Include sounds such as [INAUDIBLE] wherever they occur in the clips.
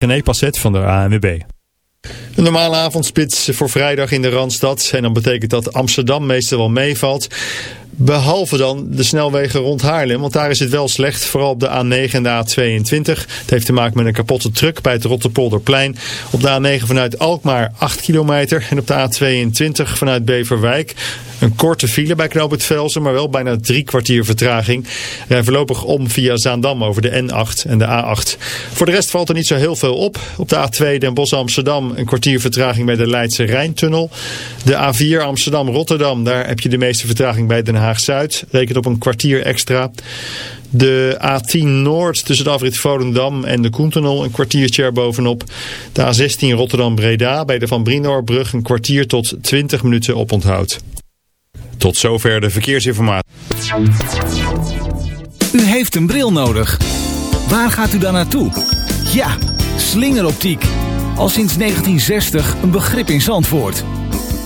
René Passet van de ANWB. Een normale avondspits voor vrijdag in de Randstad. En dan betekent dat Amsterdam meestal wel meevalt. Behalve dan de snelwegen rond Haarlem, want daar is het wel slecht. Vooral op de A9 en de A22. Het heeft te maken met een kapotte truck bij het Rotterpolderplein. Op de A9 vanuit Alkmaar 8 kilometer. En op de A22 vanuit Beverwijk een korte file bij Knoop Velsen, maar wel bijna drie kwartier vertraging. Rij voorlopig om via Zaandam over de N8 en de A8. Voor de rest valt er niet zo heel veel op. Op de A2 Den Bosch Amsterdam een kwartier vertraging bij de Leidse Rijntunnel. De A4 Amsterdam Rotterdam, daar heb je de meeste vertraging bij Den Haag-Zuid. Reken op een kwartier extra. De A10 Noord tussen de afrit Volendam en de Koentunnel een kwartiertje erbovenop. De A16 Rotterdam-Breda bij de Van Brinoorbrug een kwartier tot 20 minuten op onthoud. Tot zover de verkeersinformatie. U heeft een bril nodig. Waar gaat u dan naartoe? Ja, slingeroptiek. Al sinds 1960 een begrip in Zandvoort.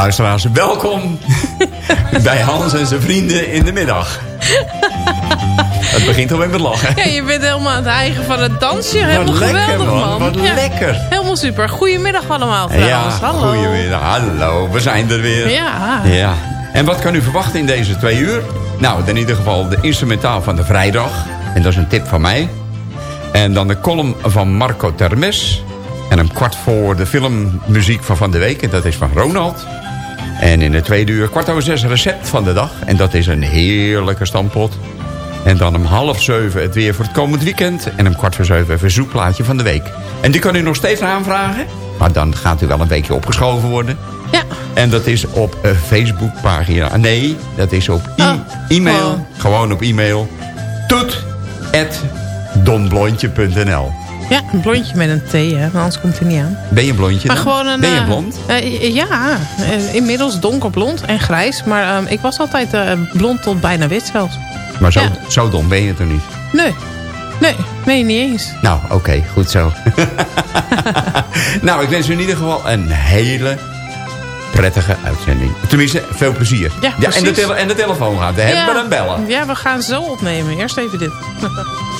Luisteraars, welkom [LAUGHS] bij Hans en zijn vrienden in de middag. Het begint alweer met lachen. Ja, je bent helemaal aan het eigen van het dansje. Helemaal lekker, geweldig, man. Wat Ja, lekker. Helemaal super. Goedemiddag allemaal Ja, trouwens. Hallo. goedemiddag. Hallo, we zijn er weer. Ja. ja. En wat kan u verwachten in deze twee uur? Nou, in ieder geval de instrumentaal van de vrijdag. En dat is een tip van mij. En dan de column van Marco Termes. En een kwart voor de filmmuziek van Van de Week. En dat is van Ronald. En in de tweede uur kwart over zes recept van de dag. En dat is een heerlijke stampot. En dan om half zeven het weer voor het komend weekend. En om kwart voor zeven een verzoekplaatje van de week. En die kan u nog steeds aanvragen. Maar dan gaat u wel een weekje opgeschoven worden. Ja. En dat is op een Facebookpagina. Nee, dat is op e- Oh, e-mail. gewoon. Gewoon op e-mail. Toet at donblondje.nl Ja, een blondje met een T, hè. want Anders komt hij niet aan. Ben je een blondje Maar dan? gewoon een... Ben je eh, blond? eh, ja, eh, inmiddels donkerblond en grijs. Maar ehm, ik was altijd blond tot bijna wit zelfs. Maar zo, ja. zo dom ben je toch niet? Nee, nee, nee, niet eens. Nou, oké, goed zo. [LAUGHS] nou, ik wens u in ieder geval een hele prettige uitzending. Tenminste, veel plezier. Ja, en, de en de telefoon gaat. We hebben we een bellen. Ja, we gaan zo opnemen. Eerst even dit. [LAUGHS]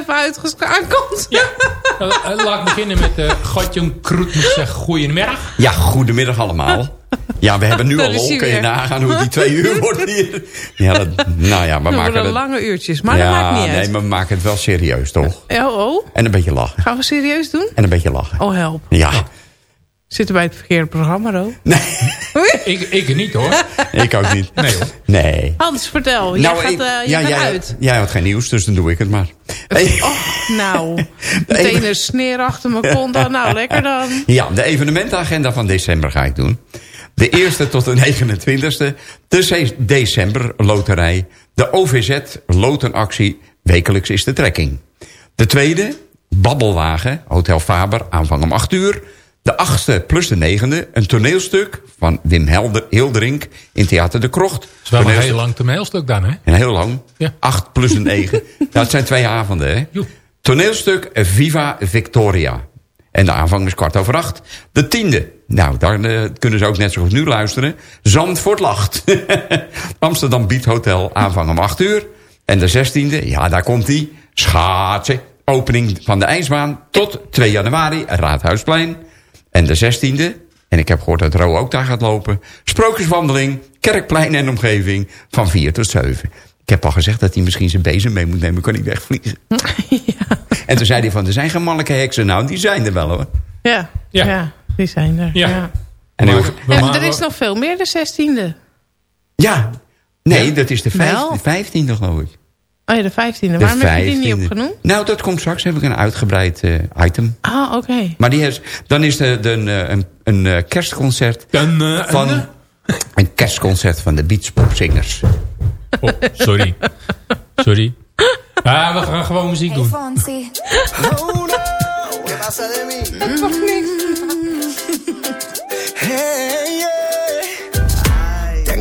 even uitgeschakeld. Ja. Eh, Laat ik beginnen met uh, Kroet moet zeggen goedemiddag. Ja, goedemiddag allemaal. Ja, we hebben nu al lol. Kun je nagaan hoe die twee uur [LAUGHS] wordt hier. Ja, dat, nou ja, we Dat maken worden het... lange uurtjes, maar ja, dat maakt niet nee, uit. maar we maken het wel serieus, toch? Ja, oh, En een beetje lachen. gaan we serieus doen? En een beetje lachen. Oh, help. Ja. Zitten bij het verkeerde programma, Ro? Nee, [LAUGHS] Ik, ik niet hoor. ik ook niet. Nee hoor. Nee. Hans, vertel. Jij Nou, gaat, ik- eh, gaat jij, uit. Jij had geen nieuws, dus dan doe ik het maar. [LAUGHS] Oh, nou. [LAUGHS] Meteen een sneer achter mijn kont. dan. Nou, lekker dan. Ja, de evenementenagenda van december ga ik doen. De eerste tot de 29e. De ce- december loterij. De OVZ lotenactie. Wekelijks is de trekking. De tweede, Babbelwagen, Hotel Faber, aanvang om 8 uur. De achtste plus de negende, een toneelstuk van Wim Helder, Hilderink in Theater de Krocht. Het is wel een heel lang toneelstuk dan, hè? En heel lang. Ja. 8 plus een 9. nou, het zijn twee avonden, hè? Toneelstuk Viva Victoria. En de aanvang is kwart over acht. De tiende. Nou, daar eh, kunnen ze ook net zo goed nu luisteren. Zandvoort lacht. [LAUGHS] Amsterdam Beat Hotel. Aanvang om 8 uur. En de zestiende. Ja, daar komt die. Schaatsen. Opening van de ijsbaan. Tot 2 januari. Raadhuisplein. En de zestiende. En ik heb gehoord dat Ro ook daar gaat lopen. Sprookjeswandeling. Kerkplein en omgeving. Van 4 tot 7. Ik heb al gezegd dat hij misschien zijn bezem mee moet nemen. Kan ik wegvliegen. [LAUGHS] En toen zei hij van, er zijn geen mannelijke heksen. Nou, die zijn er wel hoor. Ja, ja. Ja. die zijn er. Ja. Ja. En Maar- er is nog veel meer, de 16e. ja, nee, dat is de Wel? vijftiende geloof ik. Oh ja, de 15e. De Waarom heb je die niet 15e. opgenoemd? Nou, dat komt straks. Heb ik een uitgebreid eh, item. Ah, oké. Maar die is, dan is er de, een, eh, een, een eh, kerstconcert Dan, eh, van... en, Een kerstconcert van de Beachpopzingers. Oh, sorry. Sorry. Ah, we gaan gewoon muziek doen. Fonsi. Hey, yeah.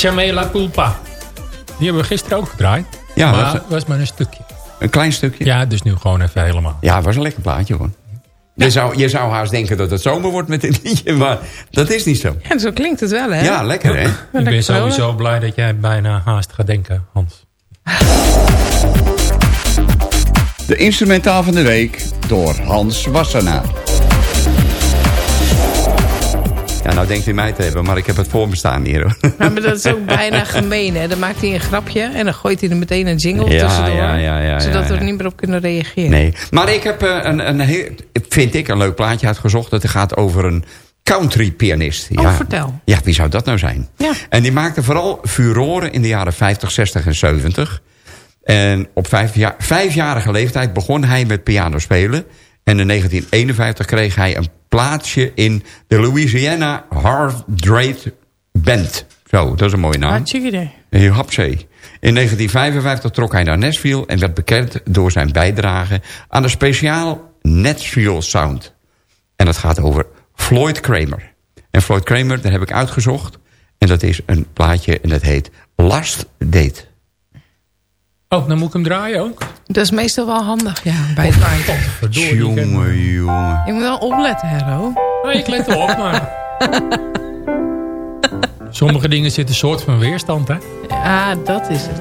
Etchame la culpa. Die hebben we gisteren ook gedraaid. Ja, maar dat was maar een stukje. Een klein stukje. Ja, dus nu gewoon even helemaal. Ja, het was een lekker plaatje hoor. Je, zou, je zou haast denken dat het zomer wordt met dit liedje, maar dat is niet zo. Ja, zo klinkt het wel, hè? Ja, lekker hè? Ik ben lekker sowieso blij dat jij bijna haast gaat denken, Hans. De instrumentaal van de week door Hans Wassenaar. Nou denkt hij mij te hebben, maar ik heb het voor me staan hier. hoor. Ja, maar dat is ook [LAUGHS] bijna gemeen, hè? Dan maakt hij een grapje en dan gooit hij er meteen een jingle Ja, tussendoor. ja, ja, ja, zodat ja, we ja. er niet meer op kunnen reageren. Nee, maar ik heb eh, een, een heel, vind ik een leuk plaatje uitgezocht. Dat gaat over een country pianist. Oh, vertel. Ja, wie zou dat nou zijn? Ja. En die maakte vooral furoren in de jaren 50, 60 en 70. En op vijf jaar, vijfjarige leeftijd begon hij met piano spelen. En in 1951 kreeg hij een plaatsje in de Louisiana Hardrate Band. Zo, dat is een mooie naam. Hartstikke idee. Hapzee. In 1955 trok hij naar Nashville en werd bekend door zijn bijdrage aan de speciaal Nashville Sound. En dat gaat over Floyd Kramer. En Floyd Kramer, daar heb ik uitgezocht. En dat is een plaatje en dat heet Last Date. Oh, dan moet ik hem draaien ook? Dat is meestal wel handig, ja, bij het. Verdorie. ik heb- Jongen, jongen. Je moet wel opletten, Hero. Nee, ik let erop, maar... [LAUGHS] Sommige dingen zitten een soort van weerstand, hè? Ja, dat is het.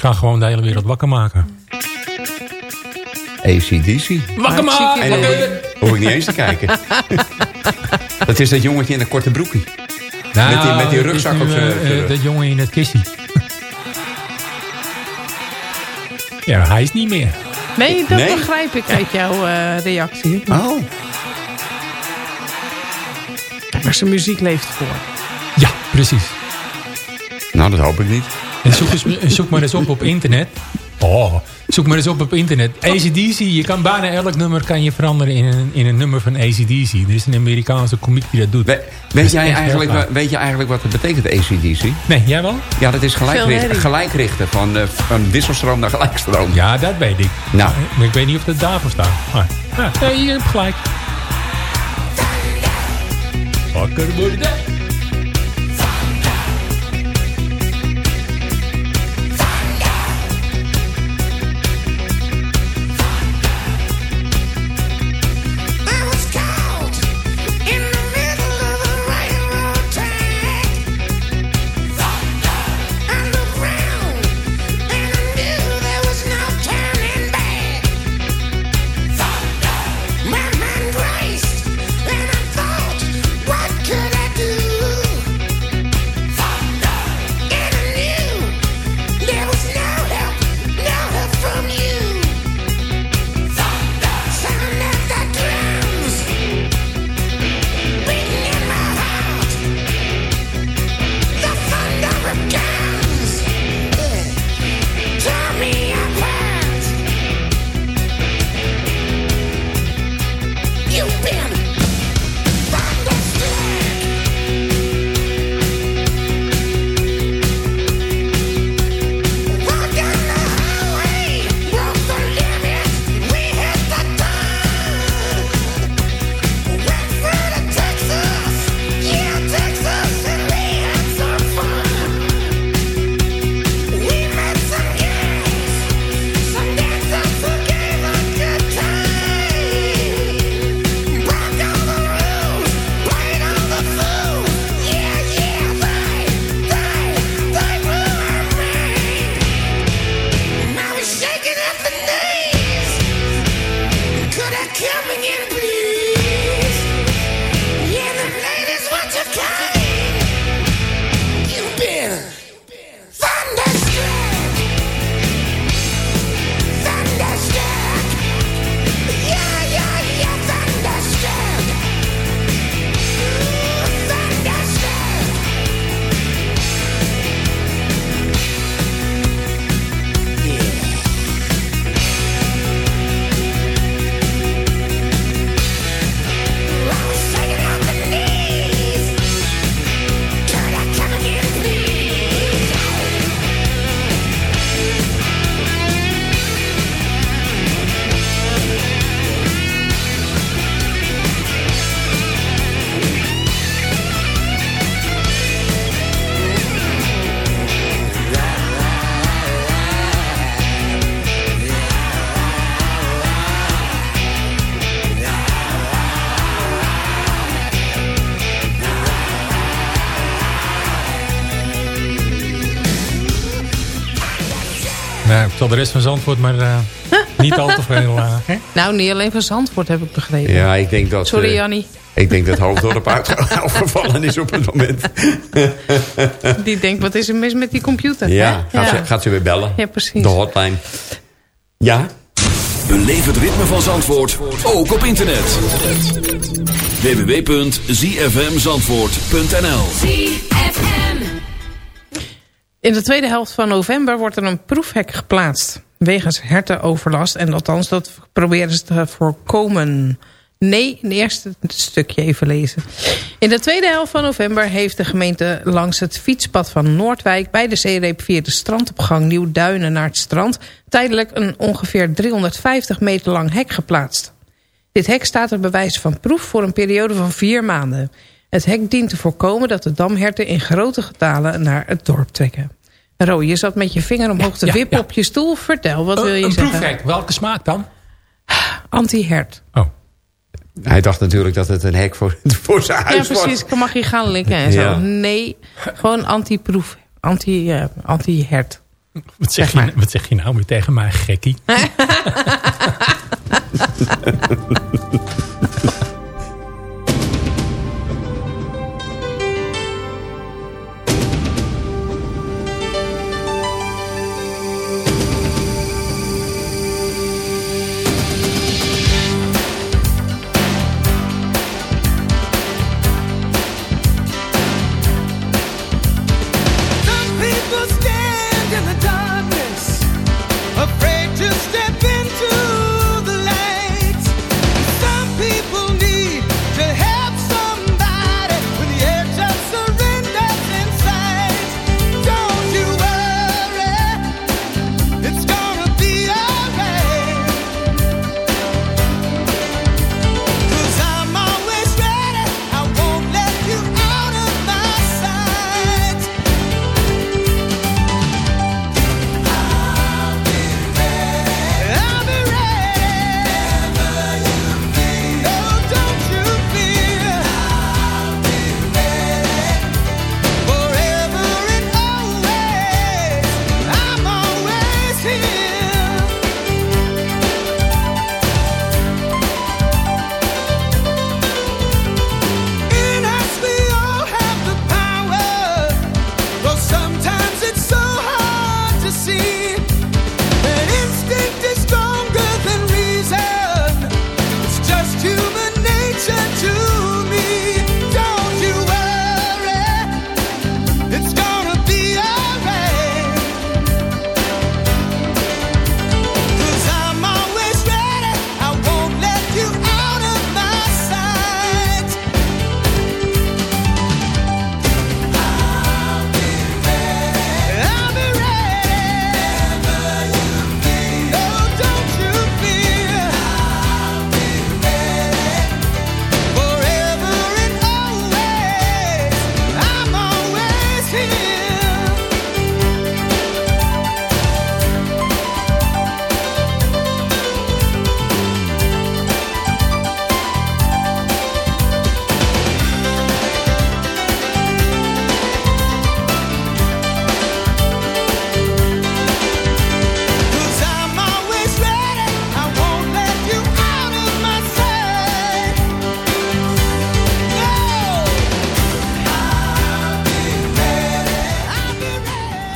Ga gewoon de hele wereld wakker maken. ACDC. Wakker maken! En dan hoef ik niet eens te kijken. [LAUGHS] dat is dat jongetje in een korte broekie. Nou, Met die- met die rugzak nu, op zijn- eh, eh, rug. Dat jongen in het kistje. ja, hij is niet meer. Nee, dat Nee? begrijp ik uit jouw eh, reactie. Oh. Maar zijn muziek leeft voor. Ja, precies. Nou, dat hoop ik niet. En zoek, eens, zoek maar eens op op internet. Oh, zoek maar eens op op internet. ACDC, je kan bijna elk nummer kan je veranderen in een, in een nummer van ACDC. Er is een Amerikaanse komiek die dat doet. We- weet, jij eigenlijk, wa- weet je eigenlijk wat het betekent, ACDC? Nee, jij wel? Ja, dat is gelijkrichten, gelijkrichten van, eh, van wisselstroom naar gelijkstroom. Ja, dat weet ik. Nou, Maar ik weet niet of dat daarvoor staat. Maar, ja, nee, je hebt gelijk. Wakker worden. Ik zal de rest van Zandvoort maar eh, [LAUGHS] niet al te veel... eh? Nou, niet alleen van Zandvoort heb ik begrepen. ja, ik denk dat... Sorry, eh, Jannie. Ik denk dat Hoofddorp uit- uitgevallen is op het moment. [LAUGHS] Die denkt, wat is er mis met die computer? Ja, hè? gaat, Ze, gaat ze weer bellen. Ja, precies. De hotline. Ja? Beleef het ritme van Zandvoort, ook op internet. www.zfmzandvoort.nl In de tweede helft van november wordt er een proefhek geplaatst. Wegens hertenoverlast. En althans, dat proberen ze te voorkomen. Nee, het eerste stukje even lezen. In de tweede helft van november heeft de gemeente langs het fietspad van Noordwijk... bij de zeereep via de strandopgang Nieuw-Duinen naar het strand... tijdelijk een ongeveer 350 meter lang hek geplaatst. Dit hek staat er bij wijze van proef voor een periode van vier maanden. Het hek dient te voorkomen dat de damherten in grote getalen naar het dorp trekken. Ro, je zat met je vinger omhoog te ja, wippen ja. op je stoel. Vertel, wat wil je Eh, een zeggen? proefhek. Welke smaak dan? Anti-hert. Oh. Hij dacht natuurlijk dat het een hek voor, [LAUGHS] voor zijn Ja, huis was. precies. Ik mag je gaan likken en zo. Ja. Nee, gewoon anti-proef. Anti, eh, Anti-hert. Wat zeg, Zeg je, wat zeg je nou weer tegen mij, gekkie? [LAUGHS] [LAUGHS]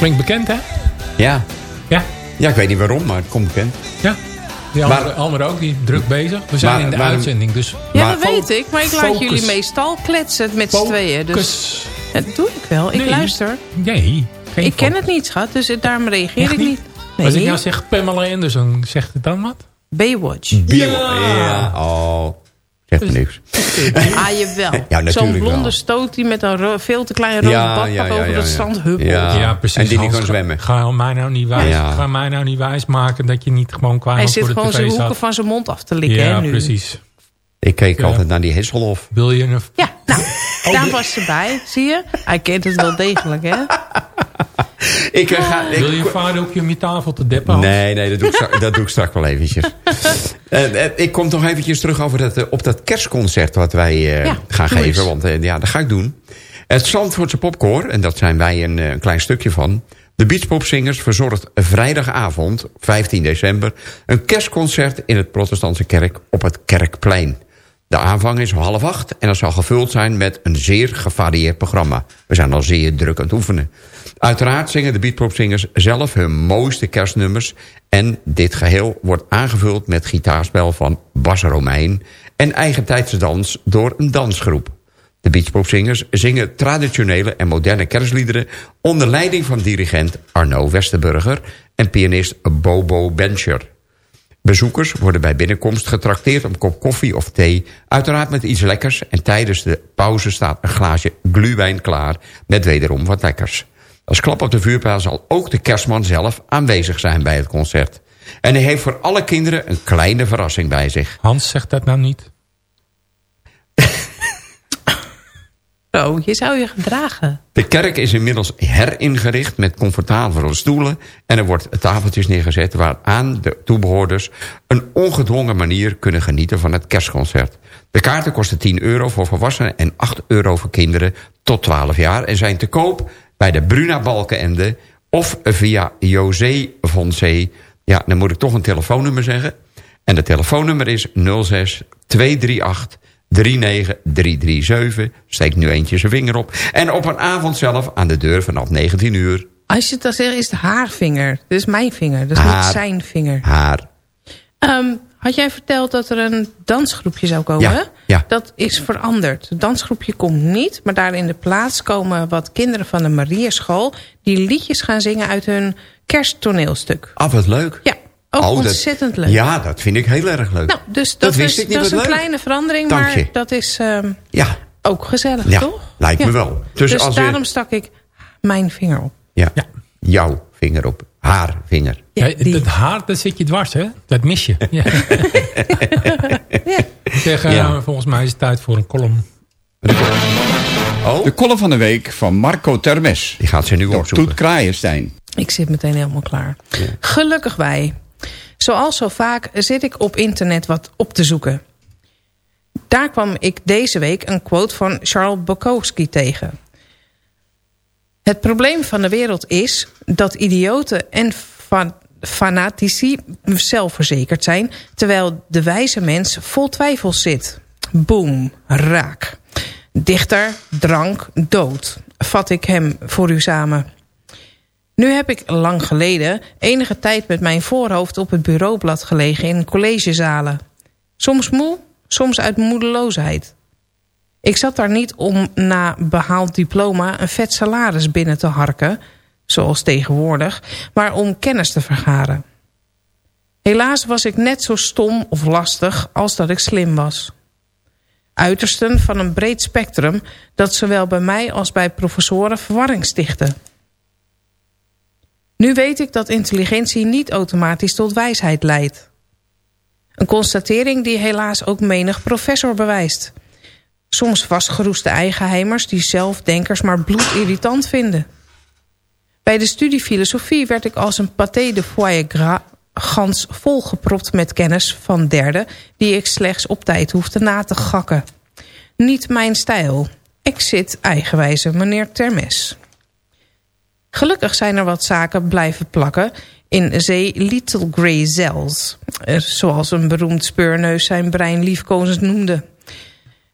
Klinkt bekend, hè? Ja. Ja. ja, ik weet niet waarom, maar het komt bekend. Ja. Die Maar- andere, ook, die druk bezig. We zijn Maar- in de maar- uitzending, dus... Ja, Maar dat weet ik. Maar ik laat jullie meestal kletsen met z'n tweeën. Dus dat doe ik wel. Ik Nee. luister. Nee. geen Ik ken focus. het niet, schat. Dus daarom reageer Echt ik niet? niet. Nee. Als ik nou zeg Pamela Anderson, zegt het dan wat? Baywatch. Bill. Ja. Oh, zegt me niks. [LAUGHS] Ah, jawel. Ja, natuurlijk Zo'n blonde wel. stoot die met een veel te klein rode Ja, badpak ja, ja, over ja, het ja. strand huppelt. Ja. Ja, precies. En die niet kan zwemmen. Ga mij nou niet wijs, Ja. ga mij nou niet wijs maken dat je niet gewoon kwaad Hij voor zit de gewoon tv zijn staat. hoeken van zijn mond af te likken Ja, hè, nu. precies. Ik keek Ja. altijd naar die Hesselhof. Wil je een... Ja, nou, Oh, daar was ze bij. Zie je? Hij kent het wel degelijk, hè? [LAUGHS] Ik, eh, ga, ik- Wil je vader op je om je tafel te deppen? Nee, nee, dat doe ik, straks- [LAUGHS] dat doe ik straks wel eventjes. [LAUGHS] Eh, eh, ik kom nog eventjes terug over dat, op dat kerstconcert wat wij eh, Ja, gaan geven. eens. Want eh, ja, dat ga ik doen. Het Zandvoortse Popkoor, en dat zijn wij een, eh, een klein stukje van. De Beachpopzingers verzorgt vrijdagavond, 15 december... een kerstconcert in het protestantse kerk op het Kerkplein. De aanvang is om half acht en dat zal gevuld zijn met een zeer gevarieerd programma. We zijn al zeer druk aan het oefenen. Uiteraard zingen de beatpopzingers zelf hun mooiste kerstnummers... en dit geheel wordt aangevuld met gitaarspel van Bas Romein... en eigentijdse dans door een dansgroep. De beachpopzingers zingen traditionele en moderne kerstliederen... onder leiding van dirigent Arno Westerburger en pianist Bobo Bencher. Bezoekers worden bij binnenkomst getrakteerd op een kop koffie of thee... uiteraard met iets lekkers en tijdens de pauze staat een glaasje gluwijn klaar... met wederom wat lekkers. Als klap op de vuurpijl zal ook de kerstman zelf aanwezig zijn bij het concert. En hij heeft voor alle kinderen een kleine verrassing bij zich. Hans zegt dat nou niet. Je zou je gedragen. De kerk is inmiddels heringericht met comfortabele stoelen... en er wordt tafeltjes neergezet waaraan de toebehoorders... een ongedwongen manier kunnen genieten van het kerstconcert. De kaarten kosten 10 euro voor volwassenen en 8 euro voor kinderen tot 12 jaar... en zijn te koop bij de Bruna Balkenende of via José Fonse. Ja, dan moet ik toch een telefoonnummer zeggen. En de telefoonnummer is 06 238 39337. Steek nu eentje zijn vinger op. En op een avond zelf aan de deur vanaf 19 uur. Als je het dan zegt, is het haar vinger. Dit is mijn vinger, dat is Haar. niet zijn vinger. Haar. Ehm, had jij verteld dat er een dansgroepje zou komen? Ja, ja. Dat is veranderd. Het dansgroepje komt niet, maar daar in de plaats komen wat kinderen van de Marierschool... die liedjes gaan zingen uit hun kersttoneelstuk. Ah, wat leuk. Ja, ook Oh, dat- ontzettend leuk. Ja, dat vind ik heel erg leuk. Nou, dus dat, Dat wist is, ik niet, dat is een leuk. kleine verandering, Dank maar je. dat is ehm, Ja, ook gezellig, Ja, toch? lijkt me wel. Dus Dus, als je- daarom stak ik mijn vinger op. ja. Jouw vinger op. Haar vinger. Ja, Ja, die. dat haar, dat zit je dwars, hè? Dat mis je. [LAUGHS] Ja. Zeg, Ja. volgens mij is het tijd voor een column. Oh, De column van de week van Marco Termes. die gaat ze nu opzoeken. Toet Kraaienstein. Ik zit meteen helemaal klaar. Gelukkig wij. Zoals zo vaak zit ik op internet wat op te zoeken. Daar kwam ik deze week een quote van Charles Bukowski tegen. Het probleem van de wereld is dat idioten en fan- fanatici zelfverzekerd zijn... terwijl de wijze mens vol twijfels zit. Boom, raak. Dichter, drank, dood. Vat ik hem voor u samen. Nu heb ik lang geleden enige tijd met mijn voorhoofd op het bureaublad gelegen in collegezalen. Soms moe, soms uit moedeloosheid. Ik zat daar niet om na behaald diploma een vet salaris binnen te harken, zoals tegenwoordig, maar om kennis te vergaren. Helaas was ik net zo stom of lastig als dat ik slim was. Uitersten van een breed spectrum dat zowel bij mij als bij professoren verwarring stichtte. Nu weet ik dat intelligentie niet automatisch tot wijsheid leidt. Een constatering die helaas ook menig professor bewijst. Soms vastgeroeste eigenheimers die zelfdenkers maar bloedirritant vinden. Bij de studie filosofie werd ik als een pâté de foie gras gans volgepropt met kennis van derden... die ik slechts op tijd hoefde na te gakken. Niet mijn stijl. Ik zit eigenwijze meneer Termes. Gelukkig zijn er wat zaken blijven plakken in zee Little Grey Cells. eh, Zoals een beroemd speurneus zijn brein liefkozend noemde.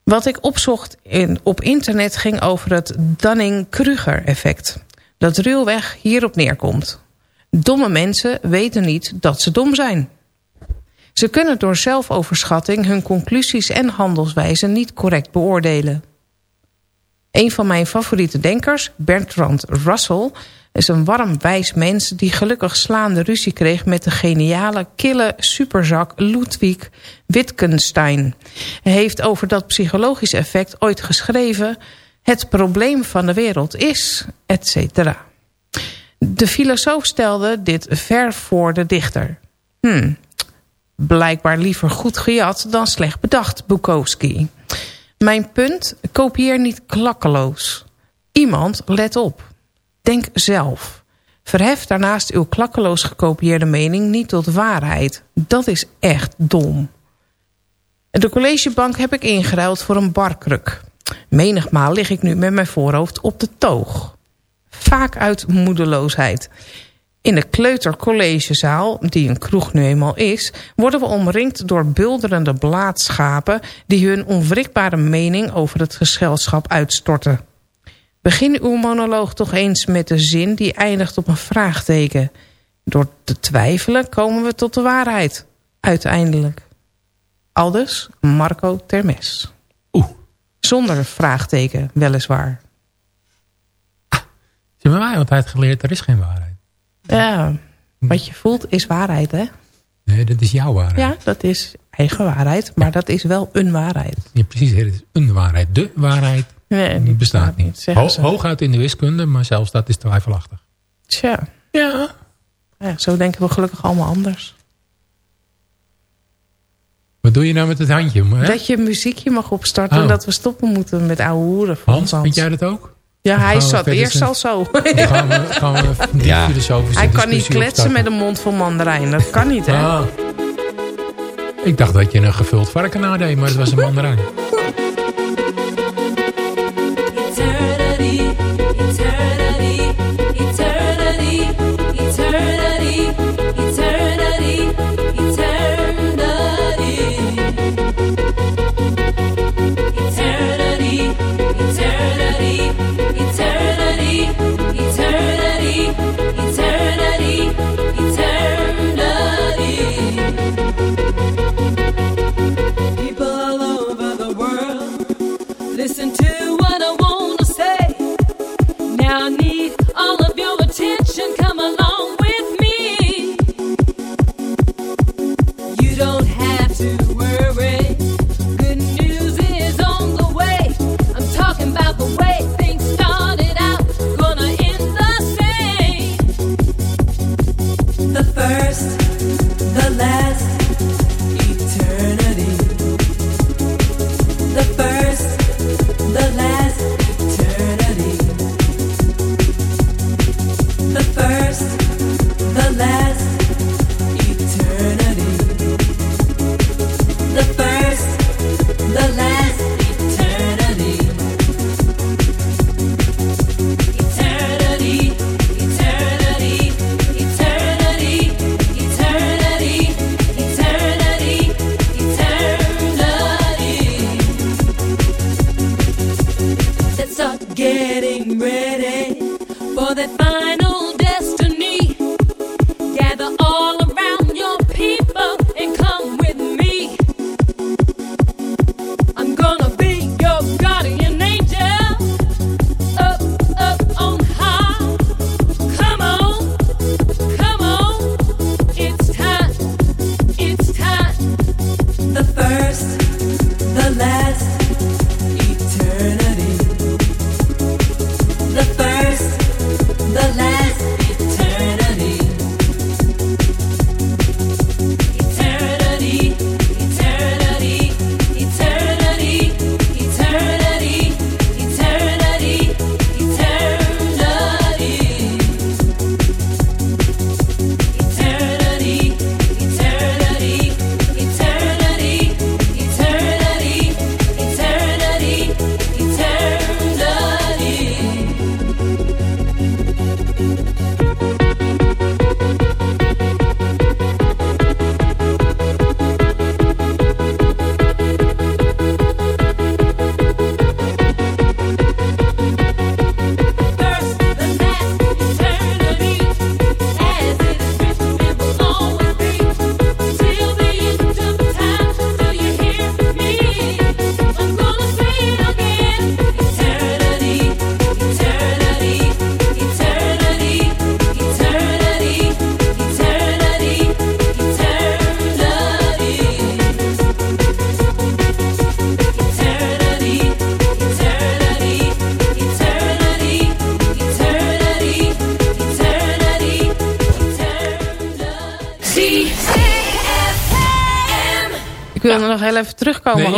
Wat ik opzocht in, op internet ging over het Dunning-Kruger effect. Dat ruwweg hierop neerkomt. Domme mensen weten niet dat ze dom zijn. Ze kunnen door zelfoverschatting hun conclusies en handelswijzen niet correct beoordelen. Een van mijn favoriete denkers, Bertrand Russell... is een warm, wijs mens die gelukkig slaande ruzie kreeg... met de geniale, kille superzak Ludwig Wittgenstein. Hij heeft over dat psychologisch effect ooit geschreven... het probleem van de wereld is, et cetera. De filosoof stelde dit ver voor de dichter. Hmm, blijkbaar liever goed gejat dan slecht bedacht, Bukowski. Mijn punt, kopieer niet klakkeloos. Iemand, let op. Denk zelf. Verhef daarnaast uw klakkeloos gekopieerde mening niet tot waarheid. Dat is echt dom. De collegebank heb ik ingeruild voor een barkruk. Menigmaal lig ik nu met mijn voorhoofd op de toog. Vaak uit moedeloosheid. In de kleutercollegezaal, die een kroeg nu eenmaal is... worden we omringd door bulderende blaadschapen... die hun onwrikbare mening over het gezelschap uitstorten. Begin uw monoloog toch eens met de zin die eindigt op een vraagteken. Door te twijfelen komen we tot de waarheid. Uiteindelijk. Aldus Marco Termes. Oeh. Zonder vraagteken, weliswaar. Ze hebben mij altijd geleerd, er is geen waarheid. Ja, wat je voelt is waarheid, hè? Nee, dat is jouw waarheid. Ja, dat is eigen waarheid, maar dat is wel een waarheid. Ja, precies, het is een waarheid. De waarheid Nee, die bestaat niet. Ho ze. hooguit in de wiskunde, maar zelfs dat is twijfelachtig. Tja, Ja. ja, zo denken we gelukkig allemaal anders. Wat doe je nou met het handje? Hè? Dat je muziekje mag opstarten Oh. en dat we stoppen moeten met ouwe hoeren. van Hans, ons. vind jij dat ook? Ja, hij zat eerst al zo. Dan gaan we, [LAUGHS] gaan we een diep Ja. filosofische Hij kan niet kletsen opstarten. met een mond vol mandarijn. Dat kan niet, hè? Ah. Ik dacht dat je een gevuld varken nadeed, maar het was een mandarijn. [LAUGHS] Need the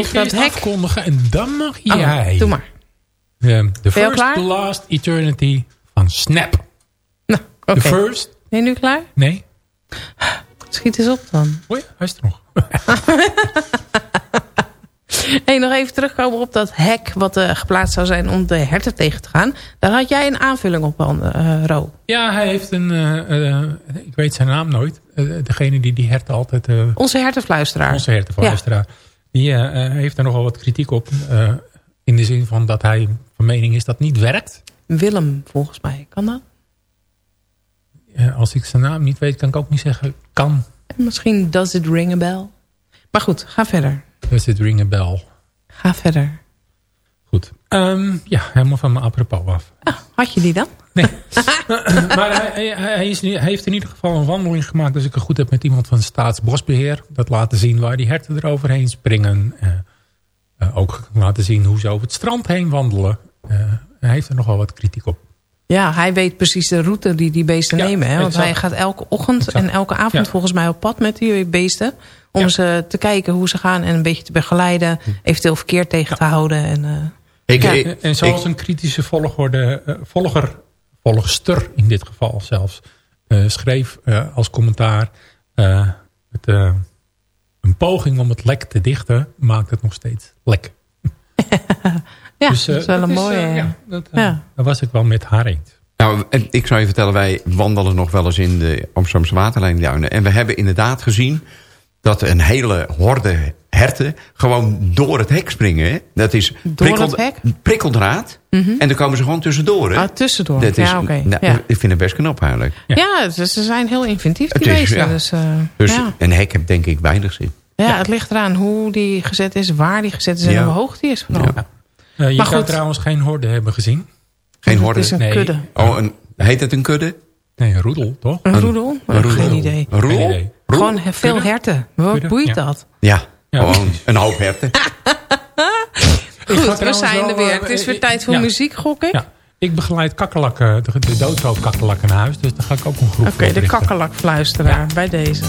over dat hek. afkondigen en dan mag Oh, jij. doe maar. De, First? The Last Eternity van Snap. Nou, oké. The First? Ben je nu klaar? Nee. Schiet eens op dan. Oh ja, hij is er nog. [LAUGHS] Hey, nog even terugkomen op dat hek wat eh, geplaatst zou zijn om de herten tegen te gaan. Daar had jij een aanvulling op, eh Ro. Ja, hij heeft een... eh, ik weet zijn naam nooit. Degene die die herten altijd... Onze hertenfluisteraar. onze hertenfluisteraar. Die eh, heeft er nogal wat kritiek op. eh, in de zin van dat hij van mening is dat het niet werkt. Willem, volgens mij. Kan dat? Als ik zijn naam niet weet, kan ik ook niet zeggen kan. En misschien does it ring a bell. Maar goed, ga verder. Dus het ring a bell. Ga verder. Goed. Ehm, ja, helemaal van mijn apropos af. Had je die dan? [LAUGHS] maar hij, hij, hij is, hij heeft in ieder geval een wandeling gemaakt... als ik het goed heb met iemand van Staatsbosbeheer. Dat laten zien waar die herten eroverheen springen. Eh, eh, ook laten zien hoe ze over het strand heen wandelen. Eh, hij heeft er nogal wat kritiek op. Ja, hij weet precies de route die die beesten Ja, nemen. Hè? Want exact. hij gaat elke ochtend Exact. en elke avond Ja. volgens mij op pad met die beesten. Om ze te kijken hoe ze gaan en een beetje te begeleiden. Eventueel verkeer tegen te houden. En, eh, Ik, ja. ik- En- zoals een kritische volgorde, eh, volger, volgster in dit geval zelfs, eh, schreef eh, als commentaar... eh, het, eh, een poging om het lek te dichten maakt het nog steeds lek. [LAUGHS] ja, Dus, dat is wel een mooie. ja, dat, eh, Ja. Daar was ik wel met haar eens. Nou, en ik zou je vertellen, wij wandelen nog wel eens in de Amsterdamse waterlijnduinen. En we hebben inderdaad gezien dat een hele horde herten gewoon door het hek springen. hè. Dat is Door het hek? prikkeldraad. En dan komen ze gewoon tussendoor. Hè? Ah, tussendoor. Dat is, ja, oké. nou, ja. Ik vind het best knap eigenlijk. ja, ze ze zijn heel inventief, die Het is. Dus, eh, Dus ja. een hek heeft denk ik weinig zin. Ja, het ligt eraan hoe die gezet is, waar die gezet is en Ja. hoe hoog die is vooral. Ja. Eh, je Maar zou goed. trouwens geen horde hebben gezien. Geen Het horde? is een Nee. kudde. Oh, een, heet het een kudde? Nee, een roedel, toch? Een roedel? Een roedel. Geen idee. Een roedel? Gewoon he- veel Kudde? herten. Wat Kudde? boeit Ja. dat? Ja, Ja, gewoon een hoop herten. [LAUGHS] Goed, we zijn er weer. eh, Het is weer eh, tijd voor ja. muziek, gok ik. Ja, ik begeleid kakkelakken, de, de doodroofkakkelakken naar huis. Dus daar ga ik ook een groep Oké, voor de kakkelakfluisteraar bij deze.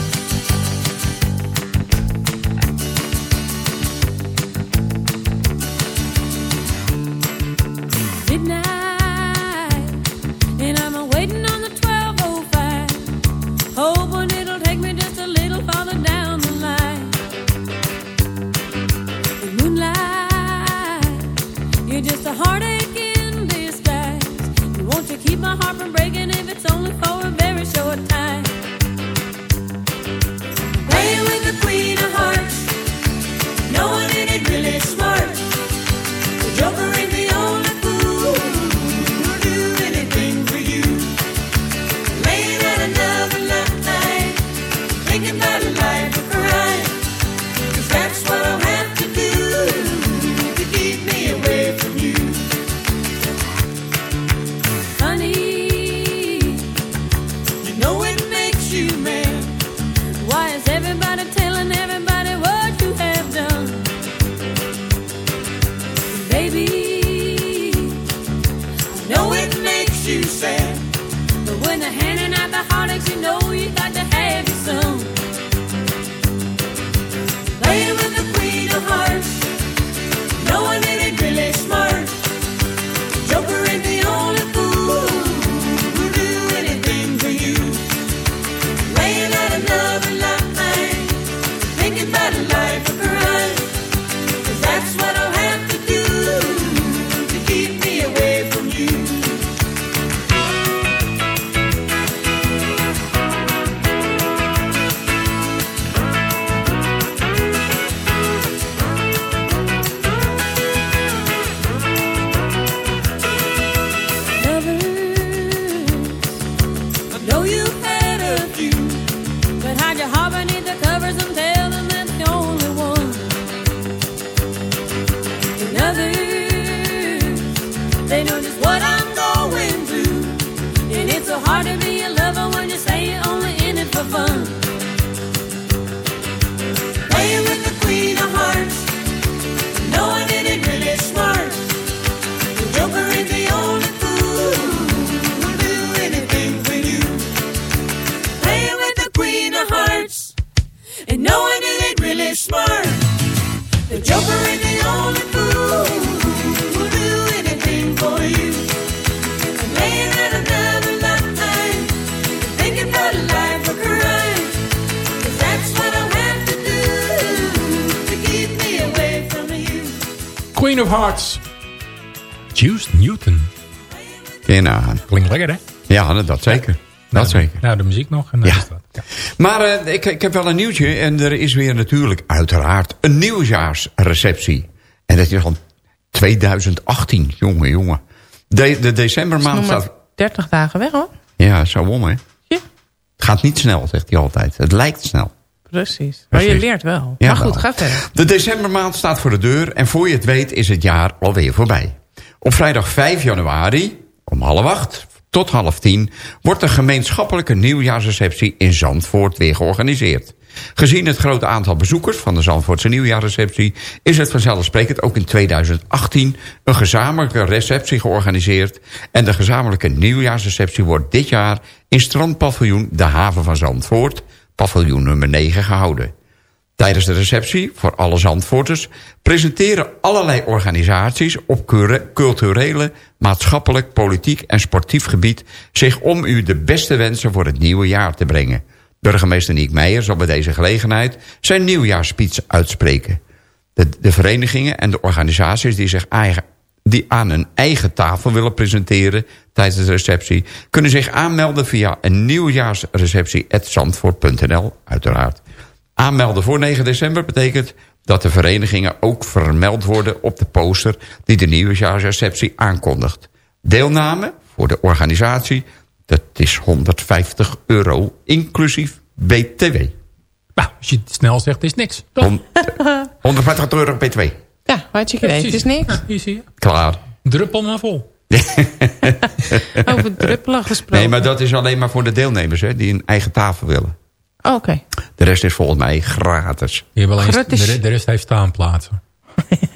In Queen of Hearts. Juice Newton. Je nagaan. Klinkt lekker, hè? Ja, dat, dat zeker. Dat Nou, zeker. Nou, de muziek nog. En Ja. is dat. Ja. Maar eh, ik, ik heb wel een nieuwtje. En er is weer natuurlijk uiteraard een nieuwjaarsreceptie. En dat is al 2018. Jongen, jongen. De, de decembermaand staat... 30 dagen weg hoor. Ja, zo om, hè. Ja. Het gaat niet snel, zegt hij altijd. Het lijkt snel. Precies. Maar je leert wel. Ja, maar goed, wel. ga verder. De decembermaand staat voor de deur en voor je het weet is het jaar alweer voorbij. Op vrijdag 5 januari, om half acht tot half tien... wordt de gemeenschappelijke nieuwjaarsreceptie in Zandvoort weer georganiseerd. Gezien het grote aantal bezoekers van de Zandvoortse nieuwjaarsreceptie... is het vanzelfsprekend ook in 2018 een gezamenlijke receptie georganiseerd... en de gezamenlijke nieuwjaarsreceptie wordt dit jaar in strandpaviljoen De Haven van Zandvoort... paviljoen nummer 9 gehouden. Tijdens de receptie, voor alle Zandvoorters... presenteren allerlei organisaties op culturele, maatschappelijk, politiek en sportief gebied... zich om u de beste wensen voor het nieuwe jaar te brengen. Burgemeester Niek Meijer zal bij deze gelegenheid zijn nieuwjaarspeech uitspreken. De, de verenigingen en de organisaties die zich eigen, die aan een eigen tafel willen presenteren tijdens de receptie... kunnen zich aanmelden via een nieuwjaarsreceptie.zandvoort.nl, uiteraard. Aanmelden voor 9 december betekent dat de verenigingen ook vermeld worden op de poster... die de nieuwjaarsreceptie aankondigt. Deelname voor de organisatie, dat is 150 euro, inclusief BTW. Nou, als je het snel zegt, is niks. Toch? Hon- 150 [LAUGHS] euro BTW. Ja, hartstikke idee. Het is niks. Ja, hier zie je. Klaar. Druppel maar vol. [LAUGHS] Over druppelen gesproken. Nee, maar dat is alleen maar voor de deelnemers hè, die een eigen tafel willen. Oh, Oké. De rest is volgens mij gratis. Alleen Gratis. de, de rest heeft staanplaatsen. [LAUGHS]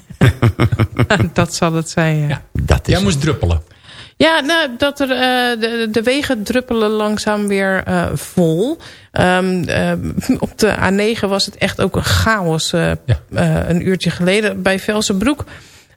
[LAUGHS] dat zal het zijn, ja. Ja. Dat is Jij moest druppelen. Ja, nou, dat er, eh, de, de wegen druppelen langzaam weer eh, vol. Ehm, ehm, op de A9 was het echt ook een chaos eh, Ja. eh, een uurtje geleden bij Velsenbroek.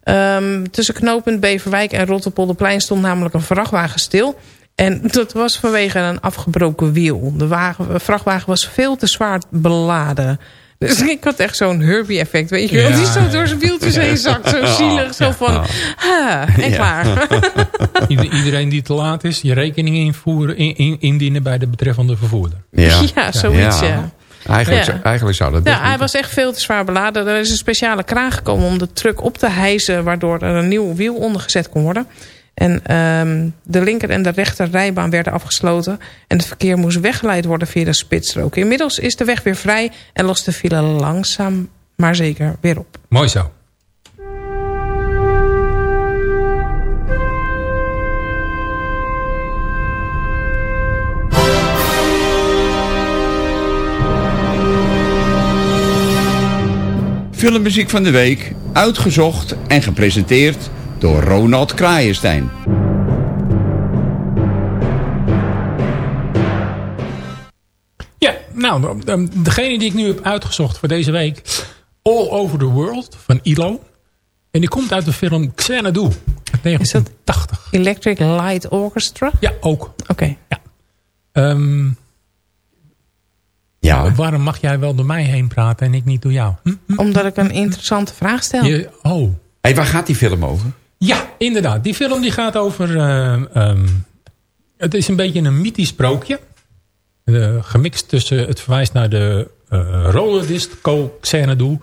Ehm, tussen knooppunt Beverwijk en Rotterpolderplein stond namelijk een vrachtwagen stil. En dat was vanwege een afgebroken wiel. De wagen, vrachtwagen was veel te zwaar beladen. Dus ik had echt zo'n Herbie-effect, weet je wel. Ja, Die zo door zijn wieltjes heen zakt. Zo zielig, zo van... Ah, en Ja. klaar. [LAUGHS] Ieder- Iedereen die te laat is, je rekening invoeren, in, in- indienen bij de betreffende vervoerder. Ja, [LAUGHS] Ja, zoiets, ja. Eigenlijk, Ja. eigenlijk zou dat Ja, hij moeten. was echt veel te zwaar beladen. Er is een speciale kraan gekomen om de truck op te hijsen... waardoor er een nieuw wiel ondergezet kon worden. En ehm, de linker en de rechter rijbaan werden afgesloten... en het verkeer moest weggeleid worden via de spitsstrook. Inmiddels is de weg weer vrij en lost de file langzaam maar zeker weer op. Mooi zo. Filmmuziek van de week, uitgezocht en gepresenteerd door Ronald Kraaienstein. Ja, nou, de- degene die ik nu heb uitgezocht voor deze week... All Over the World van ILO. En die komt uit de film Xanadu uit 1980. Electric Light Orchestra? Ja, ook. Oké. Ehm, Ja, waarom mag jij wel door mij heen praten en ik niet door jou? Hm? Omdat ik een interessante vraag stel. Je, oh, hey, waar gaat die film over? Ja, inderdaad. Die film die gaat over... ehm, ehm, het is een beetje een mythisch sprookje. Eh, gemixt tussen... Het verwijst naar de eh rollerdisco Xanadu...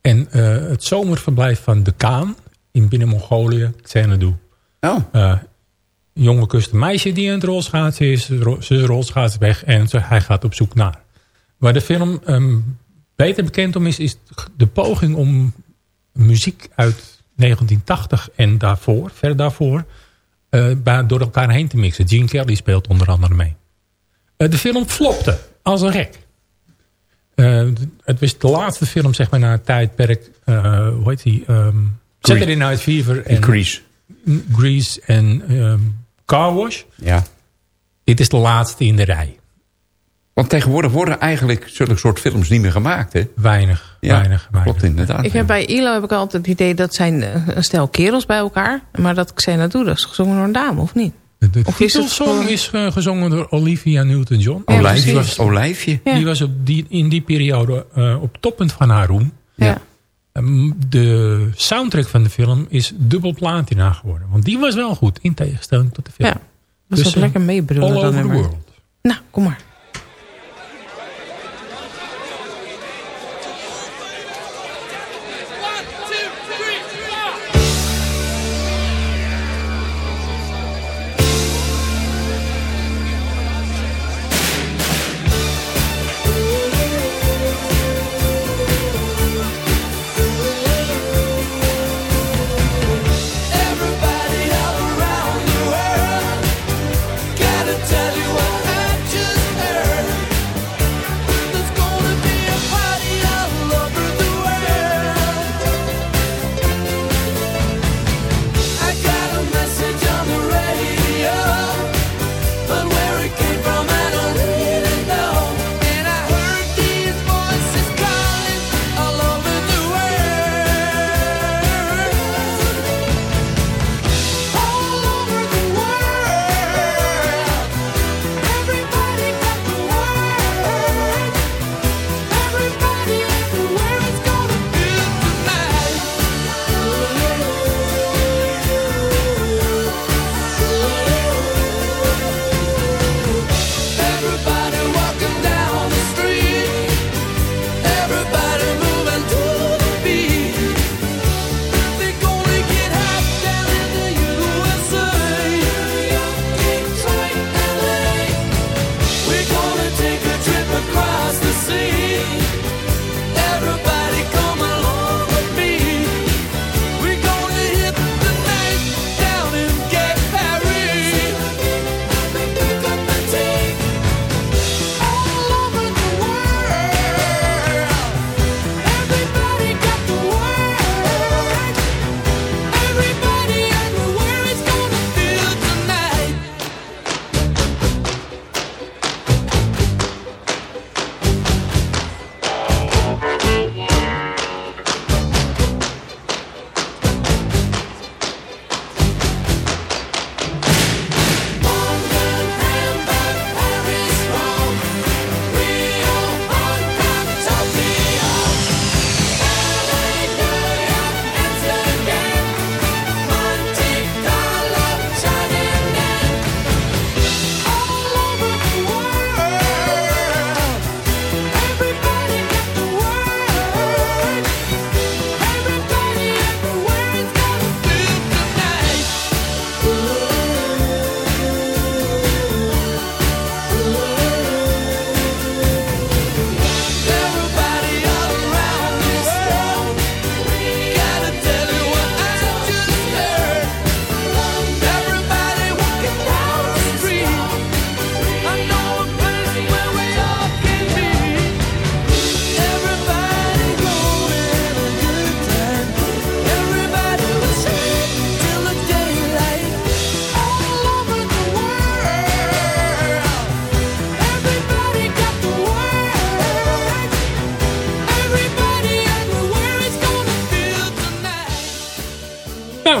en eh, het zomerverblijf van de Kaan... in binnen Mongolië, Xanadu. Oh, Eh, een jonge kust een meisje die aan het rolschaatsen is. Ze is rolschaatsen weg en ze, hij gaat op zoek naar. Waar de film ehm, beter bekend om is... is de poging om muziek uit 1980 en daarvoor, ver daarvoor... eh, door elkaar heen te mixen. Gene Kelly speelt onder andere mee. Eh, de film flopte als een gek. Eh, het was de laatste film zeg maar, na het tijdperk... eh, hoe heet die? Um, Saturday Night Fever en Grease. Grease en ehm, Car Wash. Ja. Dit is de laatste in de rij. Want tegenwoordig worden eigenlijk zulke soort films niet meer gemaakt, hè? Weinig, Ja, weinig, weinig. klopt inderdaad. Ik heb bij ILO heb ik altijd het idee dat zijn eh, een stel kerels bij elkaar. Maar dat Xanadu, dat is gezongen door een dame, of niet? De, de Of is het is eh, gezongen door Olivia Newton-John. Ja, Olijfje. precies. was Olijfje. Ja. Die was op die, in die periode eh, op toppunt van haar roem. Ja. Ehm, De soundtrack van de film is dubbel platina geworden. Want die was wel goed, in tegenstelling tot de film. Ja. Dat is Dus, eh, lekker meebrullen. All dan over the nummer. world. Nou, kom maar.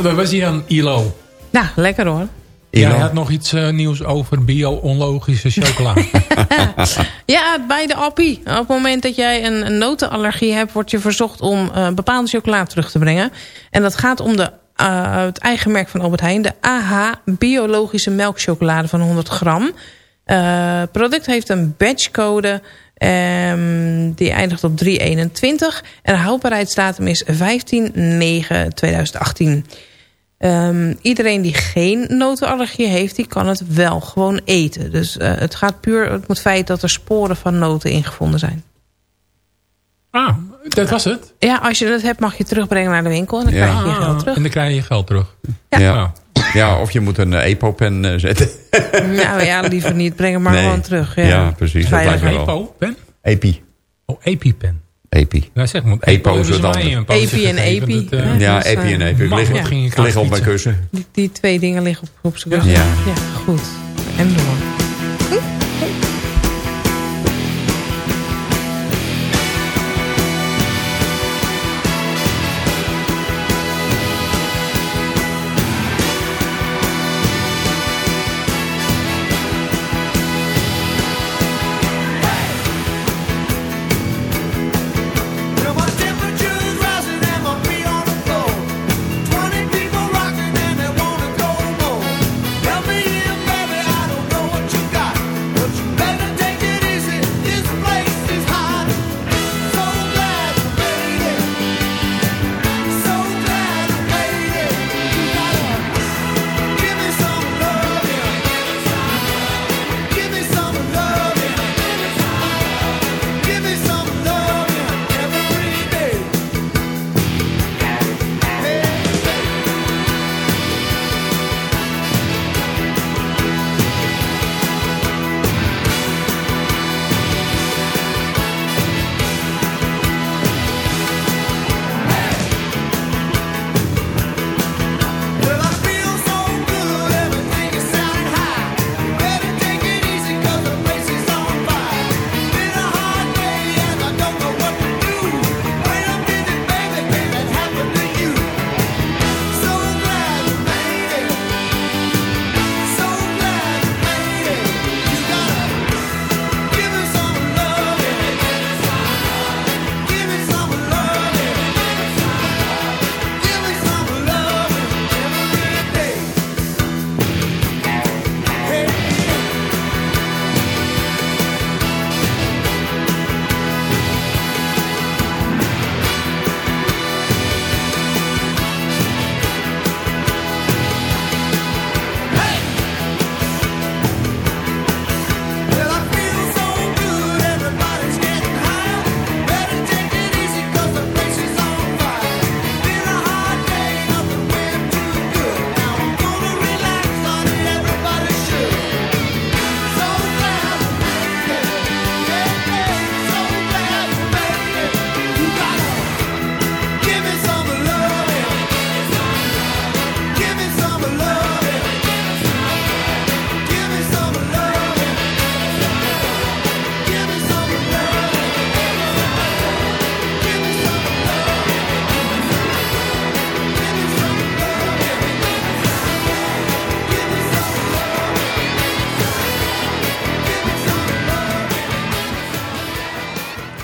Nou, dat was hij dan, ILO. Nou, lekker hoor. Jij had nog iets eh, nieuws over bio-onlogische chocola. [LAUGHS] [LAUGHS] Ja, bij de appie. Op het moment dat jij een, een notenallergie hebt... wordt je verzocht om eh, bepaalde chocola terug te brengen. En dat gaat om de, eh, het eigen merk van Albert Heijn. De AH biologische melkchocolade van 100 gram. Eh, Het product heeft een batchcode... ehm, die eindigt op 321. En de houdbaarheidsdatum is 15-9-2018. Ehm, iedereen die geen notenallergie heeft, die kan het wel gewoon eten. Dus eh, het gaat puur om het feit dat er sporen van noten ingevonden zijn. ah, dat was het. Ja, als je dat hebt mag je terugbrengen naar de winkel en dan Ja. krijg je je geld terug. En dan krijg je je geld terug. Ja. Ja. ja, of je moet een eh, EPO-pen eh, zetten. [LAUGHS] Nou ja, liever niet. Breng hem maar Nee. gewoon terug. Ja, Ja, precies. Dat Veilig. lijkt me wel. EPO-pen? EPI. Oh, EPI-pen. EPI. Ja, zeg maar. EPO een poosje EPI en EPI. dat, eh, Ja, Dus, EPI en eh, EPI. Ik mag lig, wat ging ik ik lig op mijn kussen. Die, die twee dingen liggen op, op zijn rug. Ja. ja, goed. En door.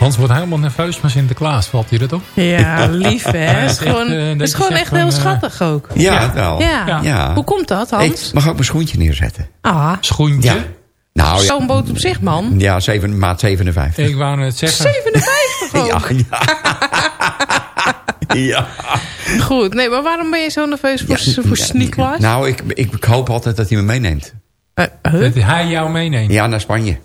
Hans wordt helemaal nerveus van Sinterklaas. Valt je dat op? Ja, lief hè. [LAUGHS] Het is gewoon, eh, is gewoon echt heel eh, schattig ook. Ja, wel. Ja. Ja. Hoe komt dat, Hey, Hans? mag ik mijn schoentje neerzetten? Ah, Schoentje. Ja. Nou ja, zo'n boot op zich, man. ja zeven, maat 57. Ik wou het zeggen. 57 ook. [LAUGHS] Ja, ja. [LAUGHS] ja. Goed, nee, maar waarom ben je zo nerveus voor, Ja, voor ja? Nou, ik, ik, ik hoop altijd dat hij me meeneemt. Eh, huh? Dat hij jou meeneemt. Ja, naar Spanje.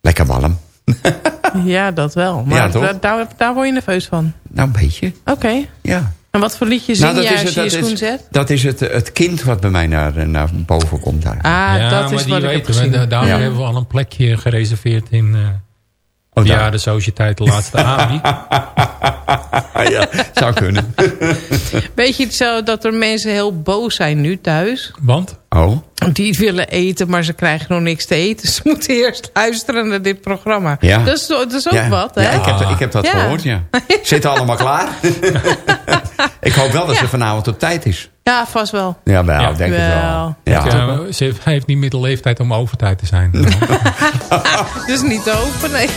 Lekker warm. [LAUGHS] Ja, dat wel. Maar Ja, toch? da- daar, daar word je nerveus van. Nou, een beetje. Oké. Ja. En wat voor liedje zing Nou, je dat is als het, je je dat schoen is, zet? dat is het, het kind wat bij mij naar, naar boven komt daar. Ah, ja, dat is wat ik heb we. gezien. Da- Daarom Ja. hebben we al een plekje gereserveerd in... eh Oh, ja, de Sociëteit de Laatste [LAUGHS] Avond. Ja, zou kunnen. [LAUGHS] Weet je het zo dat er mensen heel boos zijn nu thuis? Want? Oh. Die willen eten, maar ze krijgen nog niks te eten. Ze [LAUGHS] moeten eerst luisteren naar dit programma. Ja. Dat, is, dat is ook wat, hè? Ja, ik heb, ik heb dat gehoord, ja. [LAUGHS] Zitten allemaal klaar? [LAUGHS] ik hoop wel dat ze vanavond op tijd is. Ja, vast wel. Ja, wel, denk ik wel. Ja. ze heeft niet middelleeftijd om overtijd te zijn. dus niet open, nee.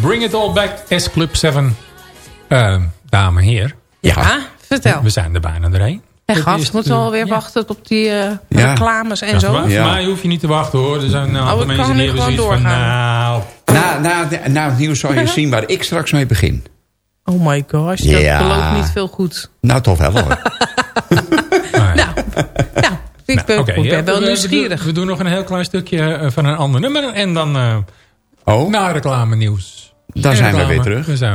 Bring It All Back S Club 7. Uh, eh, dames en heer. Ja, vertel. We zijn er bijna doorheen. Echt moeten we moeten alweer wachten op die eh, reclames en zo. Maar, ja. Maar hoef je niet te wachten hoor. Er zijn een oh, aantal mensen die hebben doorgaan. Nou, na, het nieuws zal je [LAUGHS] zien waar ik straks mee begin. Oh my gosh, dat loopt niet veel goed. Nou, toch wel hoor. [LAUGHS] nou, nou, nou ik ben, wel nieuwsgierig. We doen, nog een heel klein stukje eh, van een ander nummer. En dan uh, oh. na reclame nieuws. Daar zijn we weer terug. Daar zijn.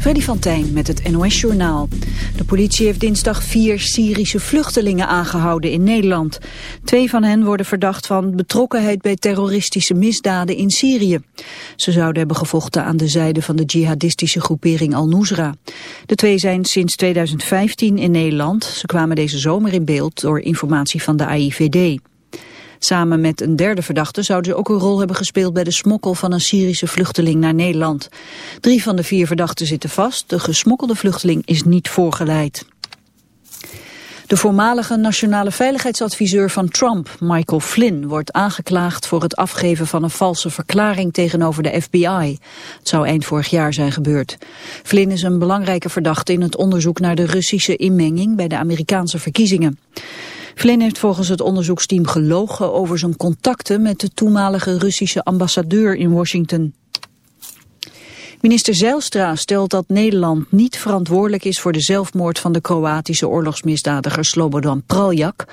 Freddy van Tijn met het NOS-journaal. De politie heeft dinsdag vier Syrische vluchtelingen aangehouden in Nederland. Twee van hen worden verdacht van betrokkenheid bij terroristische misdaden in Syrië. Ze zouden hebben gevochten aan de zijde van de jihadistische groepering Al-Nusra. De twee zijn sinds 2015 in Nederland. Ze kwamen deze zomer in beeld door informatie van de AIVD. Samen met een derde verdachte zouden ze ook een rol hebben gespeeld bij de smokkel van een Syrische vluchteling naar Nederland. Drie van de vier verdachten zitten vast. De gesmokkelde vluchteling is niet voorgeleid. De voormalige nationale veiligheidsadviseur van Trump, Michael Flynn, wordt aangeklaagd voor het afgeven van een valse verklaring tegenover de FBI. Het zou eind vorig jaar zijn gebeurd. Flynn is een belangrijke verdachte in het onderzoek naar de Russische inmenging bij de Amerikaanse verkiezingen. Flynn heeft volgens het onderzoeksteam gelogen over zijn contacten met de toenmalige Russische ambassadeur in Washington. Minister Zijlstra stelt dat Nederland niet verantwoordelijk is voor de zelfmoord van de Kroatische oorlogsmisdadiger Slobodan Praljak,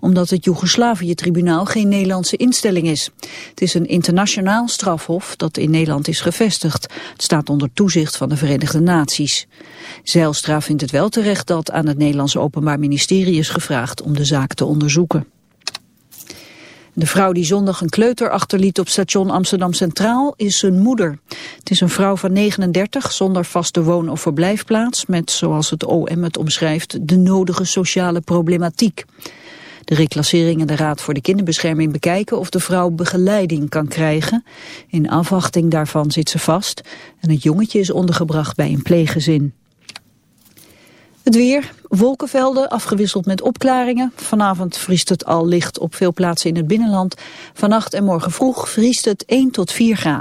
omdat het Joegoslavië-tribunaal geen Nederlandse instelling is. Het is een internationaal strafhof dat in Nederland is gevestigd. Het staat onder toezicht van de Verenigde Naties. Zijlstra vindt het wel terecht dat aan het Nederlandse Openbaar Ministerie is gevraagd om de zaak te onderzoeken. De vrouw die zondag een kleuter achterliet op station Amsterdam Centraal is zijn moeder. Het is een vrouw van 39 zonder vaste woon- of verblijfplaats met, zoals het OM het omschrijft, de nodige sociale problematiek. De reclassering en de Raad voor de Kinderbescherming bekijken of de vrouw begeleiding kan krijgen. In afwachting daarvan zit ze vast en het jongetje is ondergebracht bij een pleeggezin. Het weer, wolkenvelden, afgewisseld met opklaringen. Vanavond vriest het al licht op veel plaatsen in het binnenland. Vannacht en morgen vroeg vriest het 1 tot 4 graden.